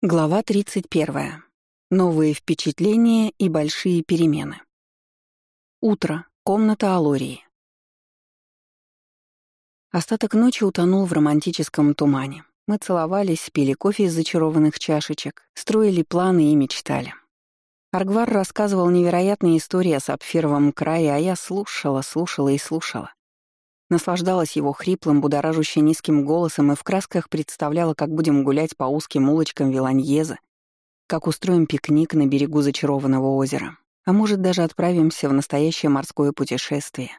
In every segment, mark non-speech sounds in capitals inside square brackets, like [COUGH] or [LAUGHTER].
Глава 31. Новые впечатления и большие перемены. Утро. Комната Алории. Остаток ночи утонул в романтическом тумане. Мы целовались, пили кофе из зачарованных чашечек, строили планы и мечтали. Аргвар рассказывал невероятные истории о сапфировом крае, а я слушала, слушала и слушала. Наслаждалась его хриплым, будоражуще низким голосом и в красках представляла, как будем гулять по узким улочкам Виланьеза, как устроим пикник на берегу зачарованного озера, а может, даже отправимся в настоящее морское путешествие.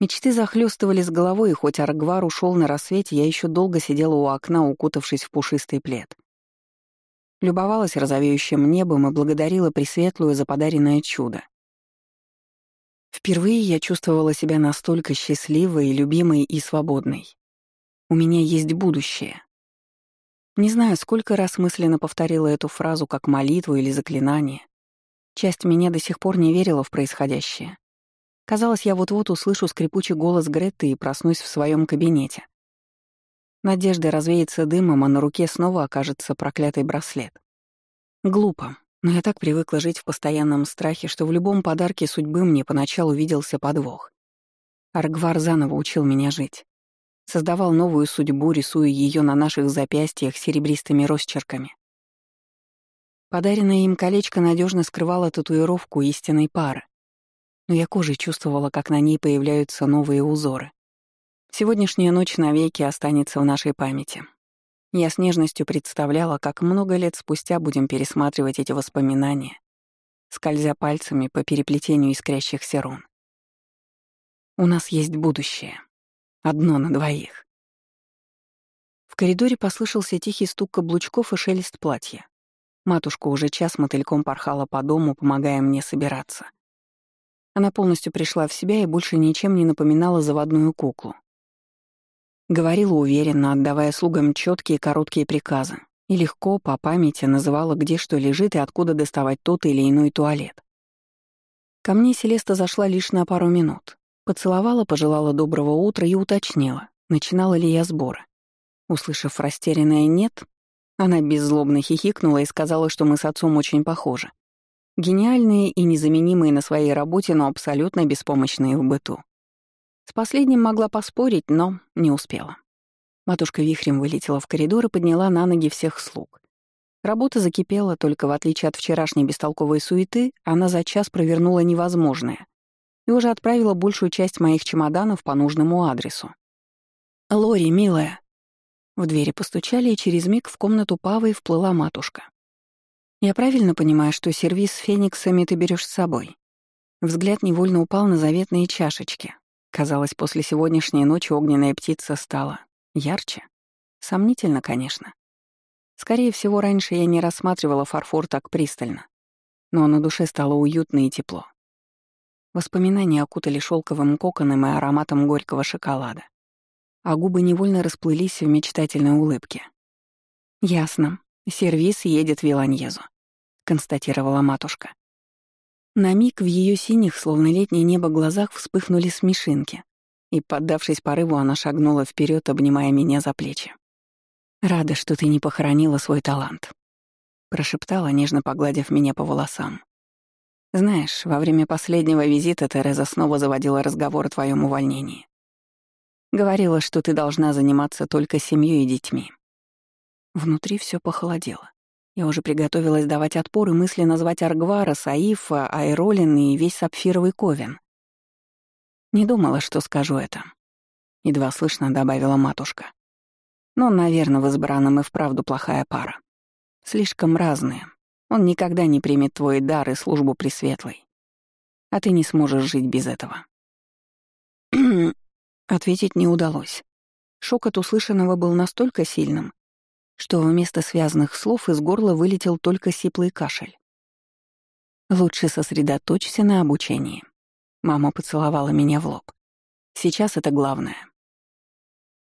Мечты захлестывали с головой, и хоть Аргвар ушел на рассвете, я еще долго сидела у окна, укутавшись в пушистый плед. Любовалась розовеющим небом и благодарила Пресветлую за подаренное чудо. Впервые я чувствовала себя настолько счастливой, любимой и свободной. У меня есть будущее. Не знаю, сколько раз мысленно повторила эту фразу как молитву или заклинание. Часть меня до сих пор не верила в происходящее. Казалось, я вот-вот услышу скрипучий голос Гретты и проснусь в своем кабинете. Надежда развеется дымом, а на руке снова окажется проклятый браслет. Глупо. Но я так привыкла жить в постоянном страхе, что в любом подарке судьбы мне поначалу виделся подвох. Аргвар заново учил меня жить. Создавал новую судьбу, рисуя ее на наших запястьях серебристыми росчерками. Подаренное им колечко надежно скрывало татуировку истинной пары. Но я кожей чувствовала, как на ней появляются новые узоры. Сегодняшняя ночь навеки останется в нашей памяти. Я с нежностью представляла, как много лет спустя будем пересматривать эти воспоминания, скользя пальцами по переплетению искрящихся рун. У нас есть будущее. Одно на двоих. В коридоре послышался тихий стук каблучков и шелест платья. Матушка уже час мотыльком порхала по дому, помогая мне собираться. Она полностью пришла в себя и больше ничем не напоминала заводную куклу. Говорила уверенно, отдавая слугам четкие короткие приказы, и легко по памяти называла, где что лежит и откуда доставать тот или иной туалет. Ко мне Селеста зашла лишь на пару минут. Поцеловала, пожелала доброго утра и уточнила, начинала ли я сборы. Услышав растерянное «нет», она беззлобно хихикнула и сказала, что мы с отцом очень похожи. Гениальные и незаменимые на своей работе, но абсолютно беспомощные в быту. С последним могла поспорить, но не успела. Матушка вихрем вылетела в коридор и подняла на ноги всех слуг. Работа закипела, только в отличие от вчерашней бестолковой суеты, она за час провернула невозможное и уже отправила большую часть моих чемоданов по нужному адресу. «Лори, милая!» В двери постучали, и через миг в комнату Павы вплыла матушка. «Я правильно понимаю, что сервиз с фениксами ты берешь с собой?» Взгляд невольно упал на заветные чашечки, Казалось, после сегодняшней ночи огненная птица стала ярче. Сомнительно, конечно. Скорее всего, раньше я не рассматривала фарфор так пристально. Но на душе стало уютно и тепло. Воспоминания окутали шелковым коконом и ароматом горького шоколада. А губы невольно расплылись в мечтательной улыбке. «Ясно. Сервис едет в Виланьезу», — констатировала матушка. На миг в ее синих, словно летнее небо, глазах вспыхнули смешинки, и, поддавшись порыву, она шагнула вперед, обнимая меня за плечи. «Рада, что ты не похоронила свой талант», — прошептала, нежно погладив меня по волосам. «Знаешь, во время последнего визита Тереза снова заводила разговор о твоем увольнении. Говорила, что ты должна заниматься только семьей и детьми». Внутри все похолодело. Я уже приготовилась давать отпор и мысленно назвать Аргвара, Саифа, Айролин и весь сапфировый ковен. Не думала, что скажу это. Едва слышно добавила матушка. Но, наверное, в избранном и вправду плохая пара. Слишком разные. Он никогда не примет твой дар и службу Пресветлой. А ты не сможешь жить без этого. [CLEARS THROAT] Ответить не удалось. Шок от услышанного был настолько сильным, что вместо связанных слов из горла вылетел только сиплый кашель. «Лучше сосредоточься на обучении». Мама поцеловала меня в лоб. «Сейчас это главное».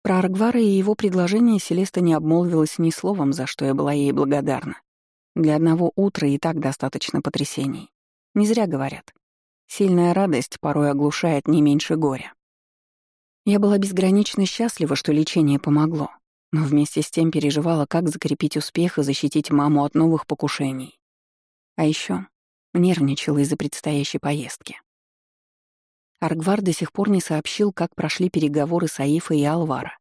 Про Аргвара и его предложение Селеста не обмолвилась ни словом, за что я была ей благодарна. Для одного утра и так достаточно потрясений. Не зря говорят. Сильная радость порой оглушает не меньше горя. Я была безгранично счастлива, что лечение помогло. Но вместе с тем переживала, как закрепить успех и защитить маму от новых покушений. А еще нервничала из-за предстоящей поездки. Аргвар до сих пор не сообщил, как прошли переговоры с Аифой и Алвара.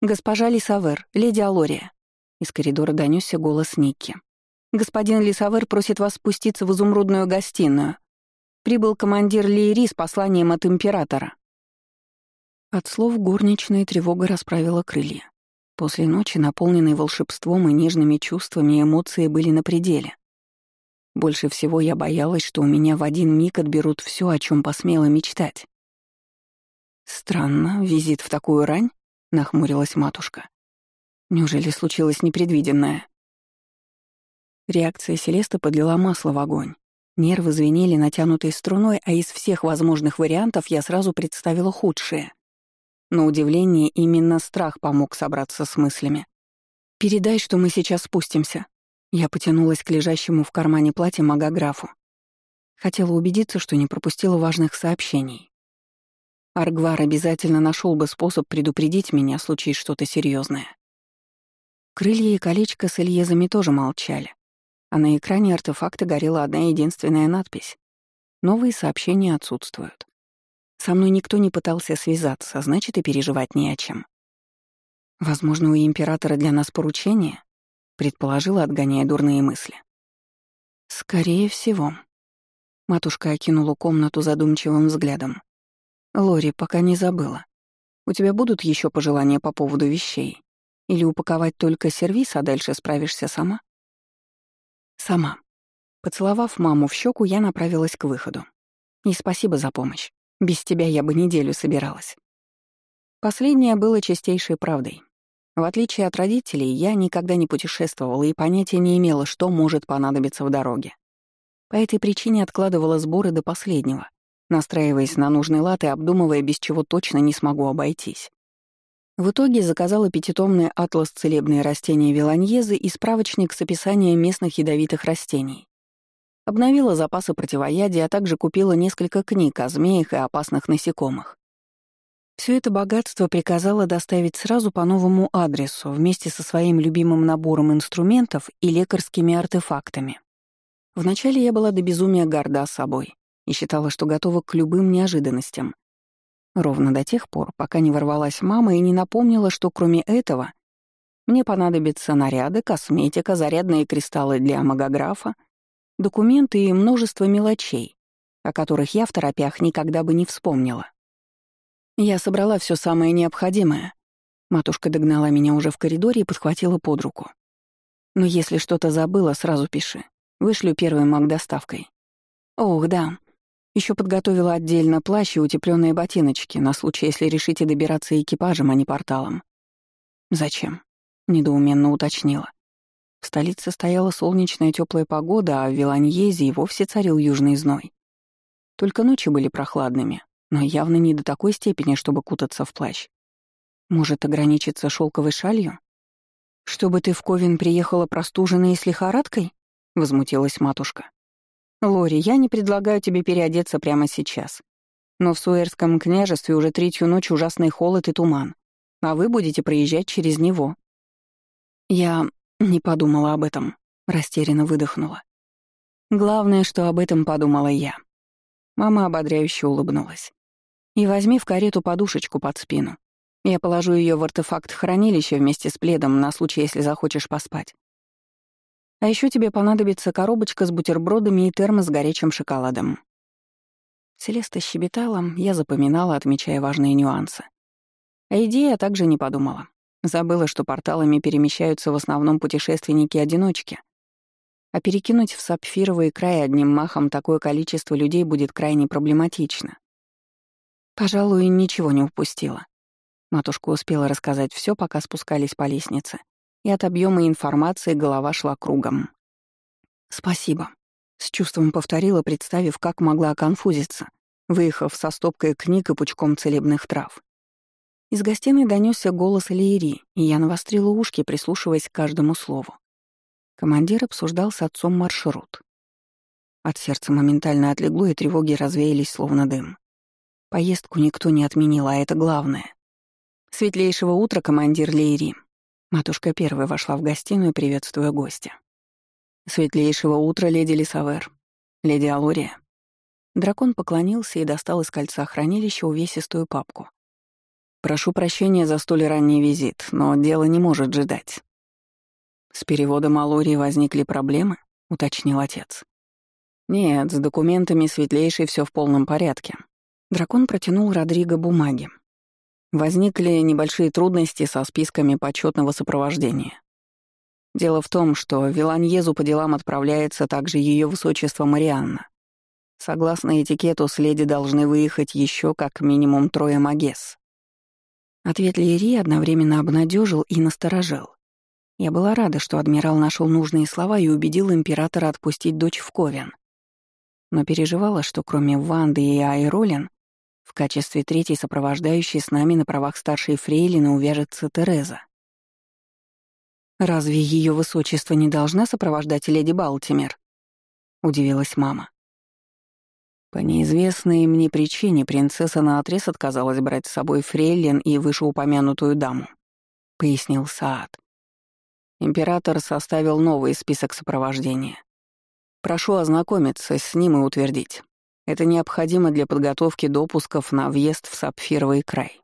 «Госпожа Лисавер, леди Алория», — из коридора донесся голос Никки. «Господин Лисавер просит вас спуститься в изумрудную гостиную. Прибыл командир Лиери с посланием от императора». От слов горничная тревога расправила крылья. После ночи, наполненной волшебством и нежными чувствами, эмоции были на пределе. Больше всего я боялась, что у меня в один миг отберут все, о чем посмела мечтать. «Странно, визит в такую рань?» — нахмурилась матушка. «Неужели случилось непредвиденное?» Реакция Селеста подлила масло в огонь. Нервы звенели натянутой струной, а из всех возможных вариантов я сразу представила худшее. На удивление, именно страх помог собраться с мыслями. «Передай, что мы сейчас спустимся». Я потянулась к лежащему в кармане платья магографу. Хотела убедиться, что не пропустила важных сообщений. Аргвар обязательно нашел бы способ предупредить меня, случись что-то серьезное. Крылья и колечко с Ильезами тоже молчали, а на экране артефакта горела одна единственная надпись. Новые сообщения отсутствуют. Со мной никто не пытался связаться, значит, и переживать не о чем. Возможно, у императора для нас поручение, предположила, отгоняя дурные мысли. Скорее всего. Матушка окинула комнату задумчивым взглядом. Лори, пока не забыла. У тебя будут еще пожелания по поводу вещей? Или упаковать только сервис, а дальше справишься сама? Сама. Поцеловав маму в щеку, я направилась к выходу. И спасибо за помощь. Без тебя я бы неделю собиралась. Последнее было чистейшей правдой. В отличие от родителей, я никогда не путешествовала и понятия не имела, что может понадобиться в дороге. По этой причине откладывала сборы до последнего, настраиваясь на нужный лад и обдумывая, без чего точно не смогу обойтись. В итоге заказала пятитомный атлас целебные растения Виланьезы и справочник с описанием местных ядовитых растений. Обновила запасы противоядия, а также купила несколько книг о змеях и опасных насекомых. Все это богатство приказала доставить сразу по новому адресу вместе со своим любимым набором инструментов и лекарскими артефактами. Вначале я была до безумия горда собой и считала, что готова к любым неожиданностям. Ровно до тех пор, пока не ворвалась мама и не напомнила, что кроме этого мне понадобятся наряды, косметика, зарядные кристаллы для магографа — документы и множество мелочей, о которых я в торопях никогда бы не вспомнила. Я собрала все самое необходимое. Матушка догнала меня уже в коридоре и подхватила под руку. Но если что-то забыла, сразу пиши. Вышлю первой маг-доставкой. Ох, да. Еще подготовила отдельно плащ и утепленные ботиночки на случай, если решите добираться экипажем, а не порталом. Зачем? Недоуменно уточнила. В столице стояла солнечная теплая погода, а в Виланьезе и вовсе царил южный зной. Только ночи были прохладными, но явно не до такой степени, чтобы кутаться в плащ. Может, ограничиться шелковой шалью? «Чтобы ты в Ковен приехала простуженной и с лихорадкой?» — возмутилась матушка. «Лори, я не предлагаю тебе переодеться прямо сейчас. Но в Суэрском княжестве уже третью ночь ужасный холод и туман, а вы будете проезжать через него». Я не подумала об этом, растерянно выдохнула. Главное, что об этом подумала я. Мама ободряюще улыбнулась. «И возьми в карету подушечку под спину. Я положу ее в артефакт хранилища вместе с пледом на случай, если захочешь поспать. А еще тебе понадобится коробочка с бутербродами и термос с горячим шоколадом». Селеста щебетала, я запоминала, отмечая важные нюансы. А идея также не подумала. Забыла, что порталами перемещаются в основном путешественники-одиночки. А перекинуть в сапфировый край одним махом такое количество людей будет крайне проблематично. Пожалуй, ничего не упустила. Матушка успела рассказать все, пока спускались по лестнице, и от объема информации голова шла кругом. «Спасибо», — с чувством повторила, представив, как могла оконфузиться, выехав со стопкой книг и пучком целебных трав. Из гостиной донесся голос Лиери, и я навострила ушки, прислушиваясь к каждому слову. Командир обсуждал с отцом маршрут. От сердца моментально отлегло, и тревоги развеялись, словно дым. Поездку никто не отменил, а это главное. Светлейшего утра, командир Лейри. Матушка первая вошла в гостиную, приветствуя гостя. Светлейшего утра, леди Лисавер. Леди Алория. Дракон поклонился и достал из кольца хранилища увесистую папку. «Прошу прощения за столь ранний визит, но дело не может ждать». «С переводом Алории возникли проблемы?» — уточнил отец. «Нет, с документами светлейшей все в полном порядке». Дракон протянул Родриго бумаги. Возникли небольшие трудности со списками почетного сопровождения. Дело в том, что в Виланьезу по делам отправляется также ее высочество Марианна. Согласно этикету, с леди должны выехать еще как минимум трое магес. Ответ Лири одновременно обнадежил и насторожил. Я была рада, что адмирал нашел нужные слова и убедил императора отпустить дочь в Ковен. Но переживала, что кроме Ванды и Айролин в качестве третьей сопровождающей с нами на правах старшей фрейлины увяжется Тереза. «Разве ее высочество не должна сопровождать леди Балтимер?» — удивилась мама. По неизвестной мне причине принцесса наотрез отказалась брать с собой фрейлин и вышеупомянутую даму, — пояснил Саад. Император составил новый список сопровождения. Прошу ознакомиться с ним и утвердить. Это необходимо для подготовки допусков на въезд в Сапфировый край.